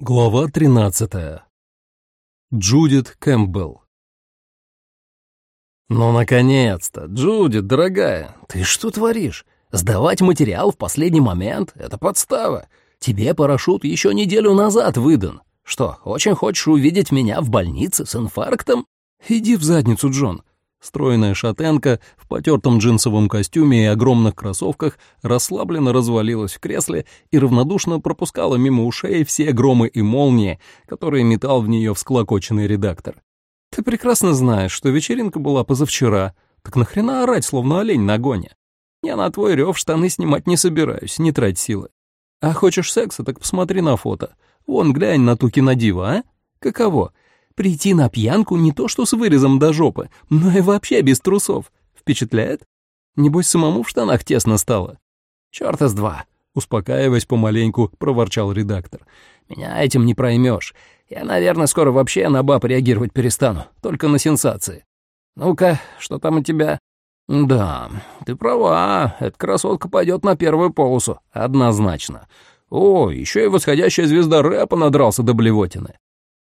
Глава 13. Джудит Кэмпбелл. «Ну, наконец-то! Джудит, дорогая, ты что творишь? Сдавать материал в последний момент — это подстава. Тебе парашют еще неделю назад выдан. Что, очень хочешь увидеть меня в больнице с инфарктом? Иди в задницу, Джон. Стройная шатенка в потертом джинсовом костюме и огромных кроссовках расслабленно развалилась в кресле и равнодушно пропускала мимо ушей все громы и молнии, которые метал в нее всклокоченный редактор. «Ты прекрасно знаешь, что вечеринка была позавчера. Так нахрена орать, словно олень на гоне? Я на твой рев штаны снимать не собираюсь, не трать силы. А хочешь секса, так посмотри на фото. Вон, глянь на ту кинодива, а? Каково? Прийти на пьянку не то что с вырезом до жопы, но и вообще без трусов. Впечатляет? Небось, самому в штанах тесно стало. Чёрта с два, успокаиваясь помаленьку, проворчал редактор. Меня этим не проймешь. Я, наверное, скоро вообще на баб реагировать перестану, только на сенсации. Ну-ка, что там у тебя? Да, ты права, эта красотка пойдет на первую полосу, однозначно. О, еще и восходящая звезда рэпа надрался до блевотины.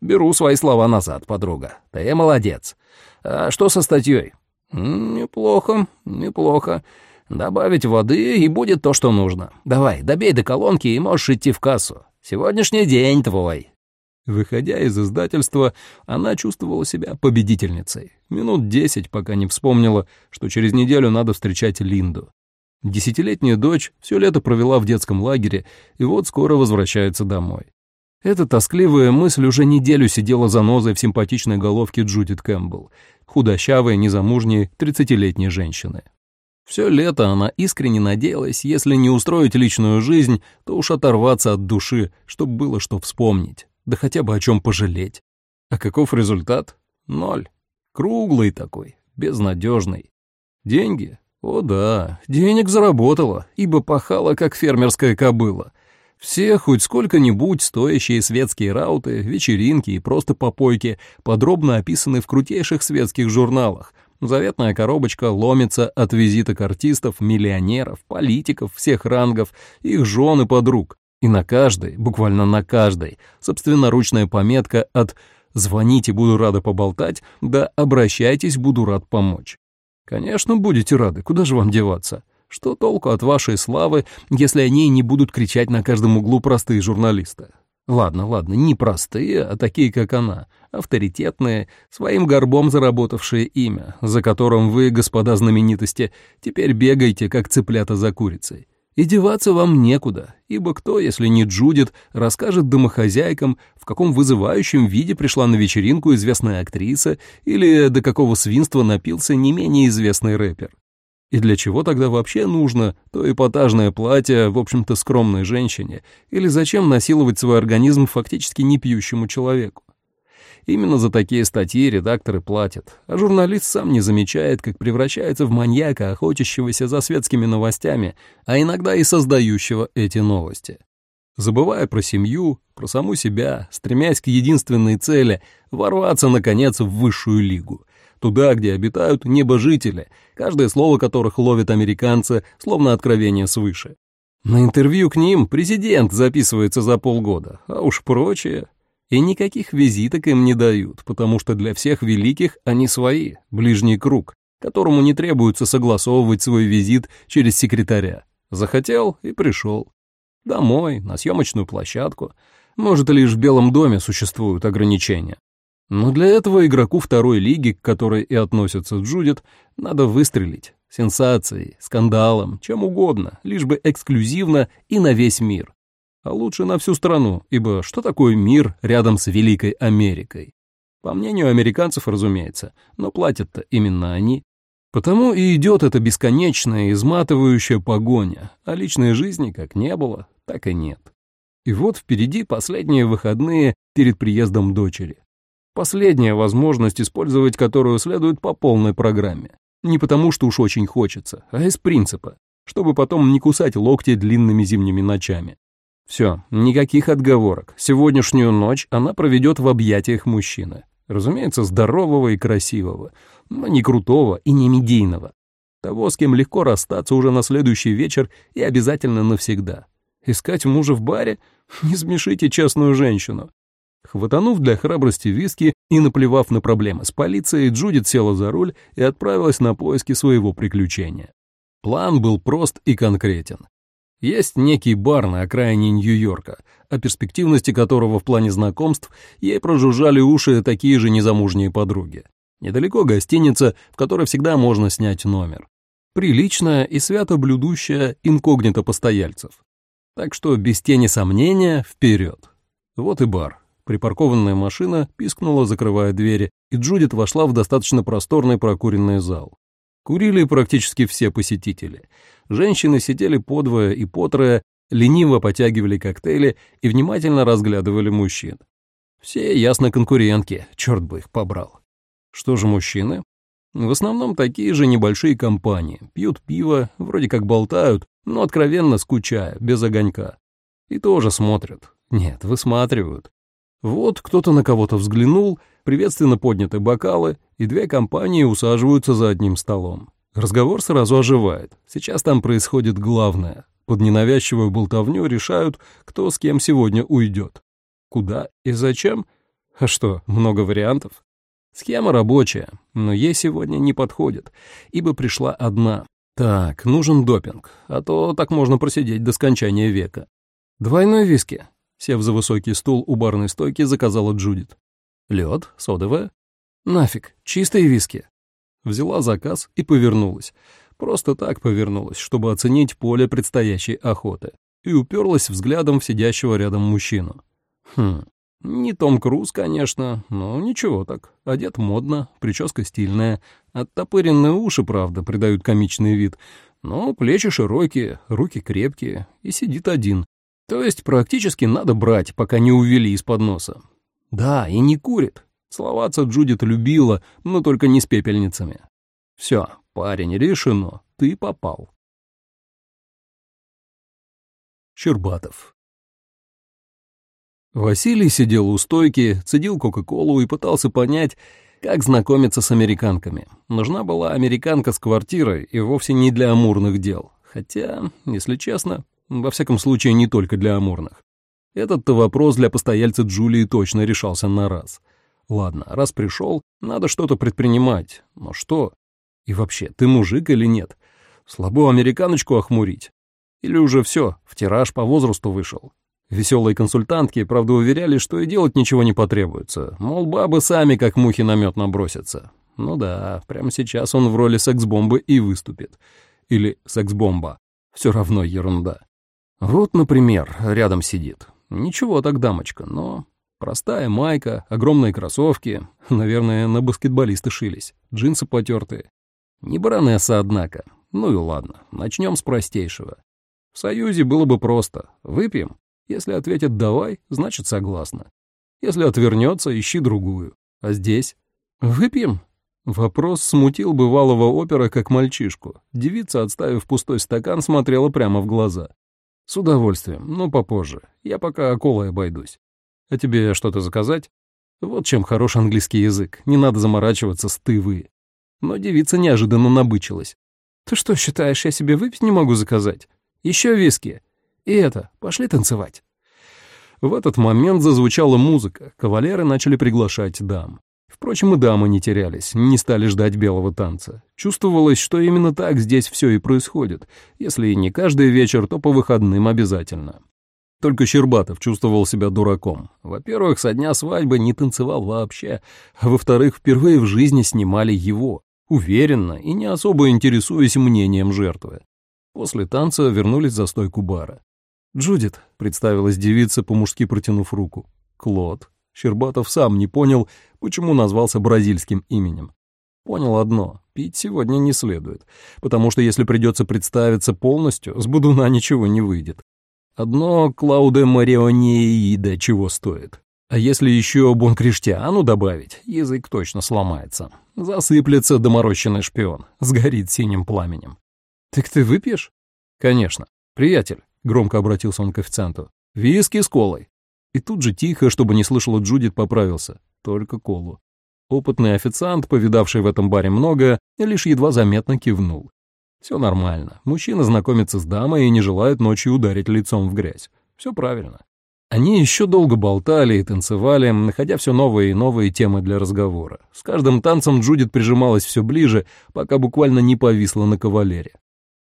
Беру свои слова назад, подруга. Ты молодец. А что со статьей? Неплохо, неплохо. Добавить воды, и будет то, что нужно. Давай, добей до колонки, и можешь идти в кассу. Сегодняшний день твой. Выходя из издательства, она чувствовала себя победительницей. Минут десять, пока не вспомнила, что через неделю надо встречать Линду. Десятилетняя дочь все лето провела в детском лагере и вот скоро возвращается домой. Эта тоскливая мысль уже неделю сидела за нозой в симпатичной головке Джудит Кэмпбелл, худощавой, незамужней, тридцатилетней женщины. Все лето она искренне надеялась, если не устроить личную жизнь, то уж оторваться от души, чтобы было что вспомнить, да хотя бы о чем пожалеть. А каков результат? Ноль. Круглый такой, безнадежный. Деньги? О да, денег заработала, ибо пахала, как фермерская кобыла — все хоть сколько-нибудь стоящие светские рауты, вечеринки и просто попойки подробно описаны в крутейших светских журналах. Заветная коробочка ломится от визиток артистов, миллионеров, политиков всех рангов, их жен и подруг. И на каждой, буквально на каждой, собственноручная пометка от «Звоните, буду рада поболтать» да «Обращайтесь, буду рад помочь». Конечно, будете рады, куда же вам деваться? Что толку от вашей славы, если о ней не будут кричать на каждом углу простые журналисты? Ладно, ладно, не простые, а такие, как она, авторитетные, своим горбом заработавшие имя, за которым вы, господа знаменитости, теперь бегаете, как цыплята за курицей. И деваться вам некуда, ибо кто, если не Джудит, расскажет домохозяйкам, в каком вызывающем виде пришла на вечеринку известная актриса или до какого свинства напился не менее известный рэпер. И для чего тогда вообще нужно то эпатажное платье, в общем-то, скромной женщине? Или зачем насиловать свой организм фактически не пьющему человеку? Именно за такие статьи редакторы платят, а журналист сам не замечает, как превращается в маньяка, охотящегося за светскими новостями, а иногда и создающего эти новости. Забывая про семью, про саму себя, стремясь к единственной цели — ворваться, наконец, в высшую лигу — туда, где обитают небожители, каждое слово которых ловят американцы, словно откровение свыше. На интервью к ним президент записывается за полгода, а уж прочее. И никаких визиток им не дают, потому что для всех великих они свои, ближний круг, которому не требуется согласовывать свой визит через секретаря. Захотел и пришел. Домой, на съемочную площадку. Может, лишь в Белом доме существуют ограничения. Но для этого игроку второй лиги, к которой и относится Джудит, надо выстрелить. Сенсацией, скандалом, чем угодно, лишь бы эксклюзивно и на весь мир. А лучше на всю страну, ибо что такое мир рядом с Великой Америкой? По мнению американцев, разумеется, но платят-то именно они. Потому и идет эта бесконечная, изматывающая погоня, а личной жизни как не было, так и нет. И вот впереди последние выходные перед приездом дочери. Последняя возможность, использовать которую следует по полной программе. Не потому, что уж очень хочется, а из принципа, чтобы потом не кусать локти длинными зимними ночами. Все, никаких отговорок. Сегодняшнюю ночь она проведет в объятиях мужчины. Разумеется, здорового и красивого, но не крутого и не медийного. Того, с кем легко расстаться уже на следующий вечер и обязательно навсегда. Искать мужа в баре? Не смешите честную женщину. Хватанув для храбрости виски и наплевав на проблемы с полицией, Джудит села за руль и отправилась на поиски своего приключения. План был прост и конкретен. Есть некий бар на окраине Нью-Йорка, о перспективности которого в плане знакомств ей прожужжали уши такие же незамужние подруги. Недалеко гостиница, в которой всегда можно снять номер. Приличная и свято блюдущая инкогнито постояльцев. Так что без тени сомнения вперед. Вот и бар. Припаркованная машина пискнула, закрывая двери, и Джудит вошла в достаточно просторный прокуренный зал. Курили практически все посетители. Женщины сидели подвое и потрое, лениво потягивали коктейли и внимательно разглядывали мужчин. Все ясно конкурентки, черт бы их побрал. Что же мужчины? В основном такие же небольшие компании, пьют пиво, вроде как болтают, но откровенно скучая, без огонька. И тоже смотрят. Нет, высматривают. Вот кто-то на кого-то взглянул, приветственно подняты бокалы, и две компании усаживаются за одним столом. Разговор сразу оживает. Сейчас там происходит главное. Под ненавязчивую болтовню решают, кто с кем сегодня уйдет. Куда и зачем? А что, много вариантов? Схема рабочая, но ей сегодня не подходит, ибо пришла одна. Так, нужен допинг, а то так можно просидеть до скончания века. Двойной виски, Сев за высокий стул у барной стойки, заказала Джудит. Лед, содовая? Нафиг, чистые виски. Взяла заказ и повернулась. Просто так повернулась, чтобы оценить поле предстоящей охоты. И уперлась взглядом в сидящего рядом мужчину. Хм, не Том Круз, конечно, но ничего так. Одет модно, прическа стильная. Оттопыренные уши, правда, придают комичный вид. Но плечи широкие, руки крепкие, и сидит один. То есть практически надо брать, пока не увели из-под носа. Да, и не курит. Словаться Джудит любила, но только не с пепельницами. Все, парень, решено, ты попал. Щербатов Василий сидел у стойки, цедил Кока-Колу и пытался понять, как знакомиться с американками. Нужна была американка с квартирой и вовсе не для амурных дел. Хотя, если честно, во всяком случае, не только для амурных. Этот-то вопрос для постояльца Джулии точно решался на раз. Ладно, раз пришел, надо что-то предпринимать. Но что? И вообще, ты мужик или нет? Слабо американочку охмурить? Или уже все, в тираж по возрасту вышел? Веселые консультантки, правда, уверяли, что и делать ничего не потребуется. Мол, бабы сами как мухи на мед набросятся. Ну да, прямо сейчас он в роли секс-бомбы и выступит. Или секс-бомба. Все равно ерунда. Вот, например, рядом сидит. Ничего так дамочка, но простая майка, огромные кроссовки, наверное, на баскетболисты шились, джинсы потертые. Не баронесса, однако. Ну и ладно, начнем с простейшего. В Союзе было бы просто. Выпьем? Если ответит «давай», значит согласна. Если отвернется, ищи другую. А здесь? Выпьем? Вопрос смутил бывалого опера как мальчишку. Девица, отставив пустой стакан, смотрела прямо в глаза. «С удовольствием, но попозже. Я пока колой обойдусь. А тебе что-то заказать? Вот чем хорош английский язык, не надо заморачиваться с «ты-вы». Но девица неожиданно набычилась. «Ты что, считаешь, я себе выпить не могу заказать? Еще виски. И это, пошли танцевать». В этот момент зазвучала музыка, кавалеры начали приглашать дам. Впрочем, и дамы не терялись, не стали ждать белого танца. Чувствовалось, что именно так здесь все и происходит. Если и не каждый вечер, то по выходным обязательно. Только Щербатов чувствовал себя дураком. Во-первых, со дня свадьбы не танцевал вообще, а во-вторых, впервые в жизни снимали его, уверенно и не особо интересуясь мнением жертвы. После танца вернулись за стойку бара. «Джудит», — представилась девица, по-мужски протянув руку. «Клод», Щербатов сам не понял, почему назвался бразильским именем. Понял одно — пить сегодня не следует, потому что если придется представиться полностью, с Будуна ничего не выйдет. Одно Клауде Марионеида чего стоит. А если еще Бонкриштиану добавить, язык точно сломается. Засыплется доморощенный шпион, сгорит синим пламенем. «Так ты выпьешь?» «Конечно. Приятель», — громко обратился он к официанту. «Виски с колой». И тут же тихо, чтобы не слышала Джудит, поправился. Только колу. Опытный официант, повидавший в этом баре многое, лишь едва заметно кивнул. Все нормально. Мужчина знакомится с дамой и не желает ночью ударить лицом в грязь. Все правильно. Они еще долго болтали и танцевали, находя все новые и новые темы для разговора. С каждым танцем Джудит прижималась все ближе, пока буквально не повисла на кавалере.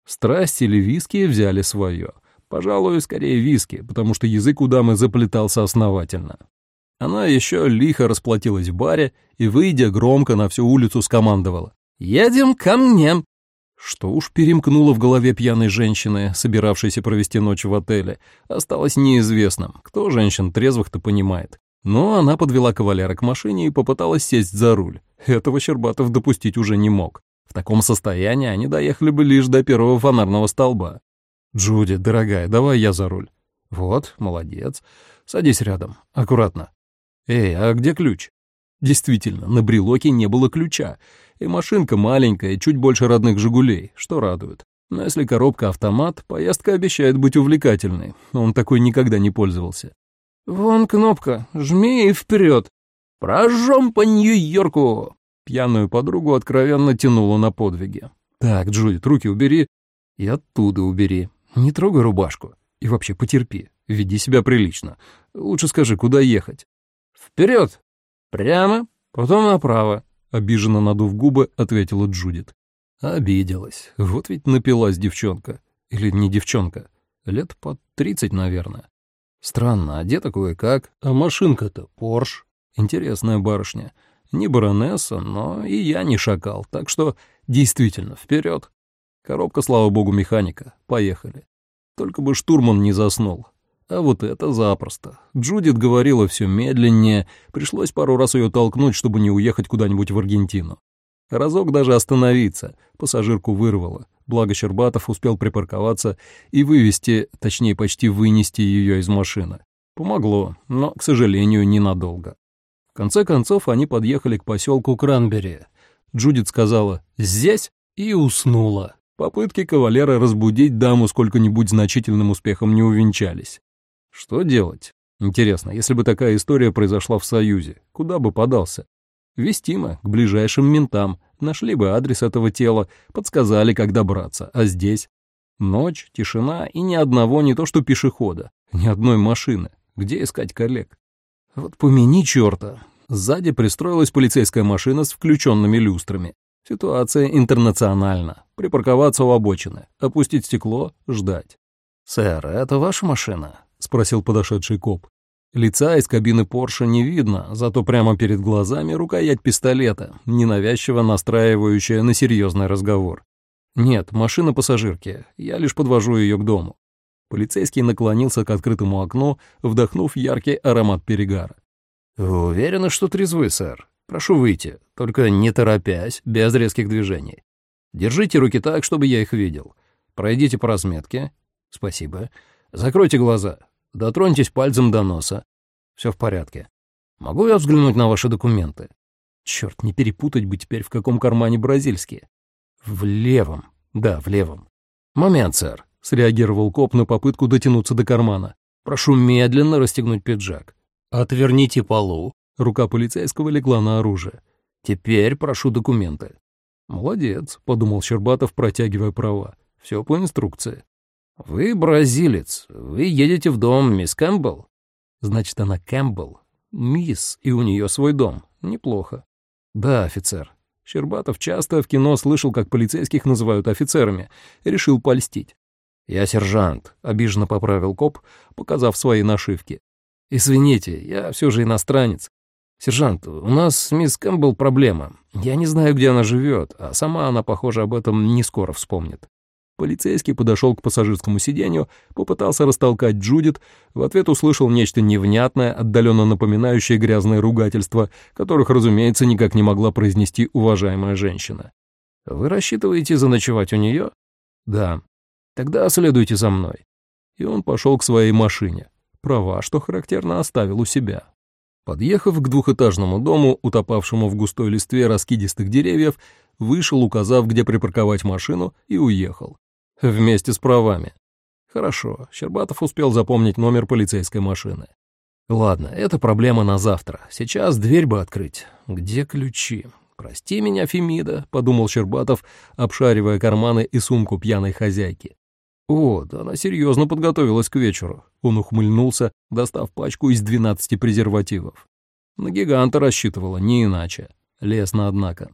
Страсть или виски взяли свое. Пожалуй, скорее виски, потому что язык у дамы заплетался основательно. Она еще лихо расплатилась в баре и, выйдя громко на всю улицу, скомандовала. «Едем ко мне!» Что уж перемкнуло в голове пьяной женщины, собиравшейся провести ночь в отеле, осталось неизвестным, кто женщин трезвых-то понимает. Но она подвела кавалера к машине и попыталась сесть за руль. Этого Щербатов допустить уже не мог. В таком состоянии они доехали бы лишь до первого фонарного столба. «Джуди, дорогая, давай я за руль». «Вот, молодец. Садись рядом. Аккуратно». «Эй, а где ключ?» Действительно, на брелоке не было ключа, и машинка маленькая, чуть больше родных «Жигулей», что радует. Но если коробка автомат, поездка обещает быть увлекательной. Он такой никогда не пользовался. «Вон кнопка, жми и вперед. Прожжем по Нью-Йорку!» Пьяную подругу откровенно тянула на подвиги. «Так, Джудит, руки убери и оттуда убери. Не трогай рубашку. И вообще потерпи, веди себя прилично. Лучше скажи, куда ехать?» «Вперед! Прямо, потом направо. Обиженно надув губы, ответила Джудит. Обиделась. Вот ведь напилась девчонка. Или не девчонка. Лет под тридцать, наверное. Странно, одета кое-как, а машинка-то Порш. Интересная барышня. Не баронесса, но и я не шакал, так что действительно, вперед. Коробка, слава богу, механика. Поехали. Только бы штурман не заснул. А вот это запросто. Джудит говорила все медленнее, пришлось пару раз ее толкнуть, чтобы не уехать куда-нибудь в Аргентину. Разок даже остановиться, пассажирку вырвало, благо Щербатов успел припарковаться и вывести, точнее почти вынести ее из машины. Помогло, но, к сожалению, ненадолго. В конце концов они подъехали к поселку Кранбери. Джудит сказала «здесь» и уснула. Попытки кавалера разбудить даму сколько-нибудь значительным успехом не увенчались. Что делать? Интересно, если бы такая история произошла в Союзе, куда бы подался? Вестимо, к ближайшим ментам, нашли бы адрес этого тела, подсказали, как добраться, а здесь? Ночь, тишина и ни одного не то что пешехода, ни одной машины. Где искать коллег? Вот помяни черта. Сзади пристроилась полицейская машина с включенными люстрами. Ситуация интернациональна. Припарковаться у обочины, опустить стекло, ждать. «Сэр, это ваша машина?» — спросил подошедший коп. Лица из кабины Порше не видно, зато прямо перед глазами рукоять пистолета, ненавязчиво настраивающая на серьезный разговор. «Нет, машина пассажирки, я лишь подвожу ее к дому». Полицейский наклонился к открытому окну, вдохнув яркий аромат перегара. «Вы уверены, что трезвы, сэр? Прошу выйти, только не торопясь, без резких движений. Держите руки так, чтобы я их видел. Пройдите по разметке. Спасибо. Закройте глаза. Дотроньтесь пальцем до носа. Все в порядке. Могу я взглянуть на ваши документы? Черт, не перепутать бы теперь, в каком кармане бразильские. В левом. Да, в левом. Момент, сэр. Среагировал коп на попытку дотянуться до кармана. Прошу медленно расстегнуть пиджак. Отверните полу. Рука полицейского легла на оружие. Теперь прошу документы. Молодец, подумал Щербатов, протягивая права. Все по инструкции. «Вы бразилец. Вы едете в дом мисс Кэмпбелл?» «Значит, она Кэмпбелл. Мисс, и у нее свой дом. Неплохо». «Да, офицер». Щербатов часто в кино слышал, как полицейских называют офицерами. Решил польстить. «Я сержант», — обиженно поправил коп, показав свои нашивки. «Извините, я все же иностранец. Сержант, у нас с мисс Кэмпбелл проблема. Я не знаю, где она живет, а сама она, похоже, об этом не скоро вспомнит. Полицейский подошел к пассажирскому сиденью, попытался растолкать Джудит, в ответ услышал нечто невнятное, отдаленно напоминающее грязное ругательство, которых, разумеется, никак не могла произнести уважаемая женщина. «Вы рассчитываете заночевать у нее?» «Да». «Тогда следуйте за мной». И он пошел к своей машине. Права, что характерно, оставил у себя. Подъехав к двухэтажному дому, утопавшему в густой листве раскидистых деревьев, вышел, указав, где припарковать машину, и уехал. Вместе с правами. Хорошо, Щербатов успел запомнить номер полицейской машины. Ладно, это проблема на завтра. Сейчас дверь бы открыть. Где ключи? «Прости меня, Фемида», — подумал Щербатов, обшаривая карманы и сумку пьяной хозяйки. «О, да она серьезно подготовилась к вечеру». Он ухмыльнулся, достав пачку из двенадцати презервативов. На гиганта рассчитывала, не иначе. Лесно, однако.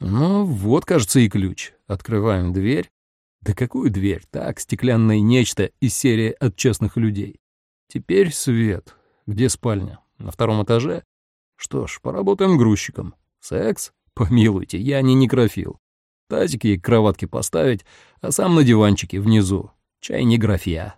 Ну, вот, кажется, и ключ. Открываем дверь. Да какую дверь? Так, стеклянное нечто из серии от честных людей. Теперь свет. Где спальня? На втором этаже? Что ж, поработаем грузчиком. Секс? Помилуйте, я не некрофил. Тазик ей к кроватке поставить, а сам на диванчике внизу. Чай не графья.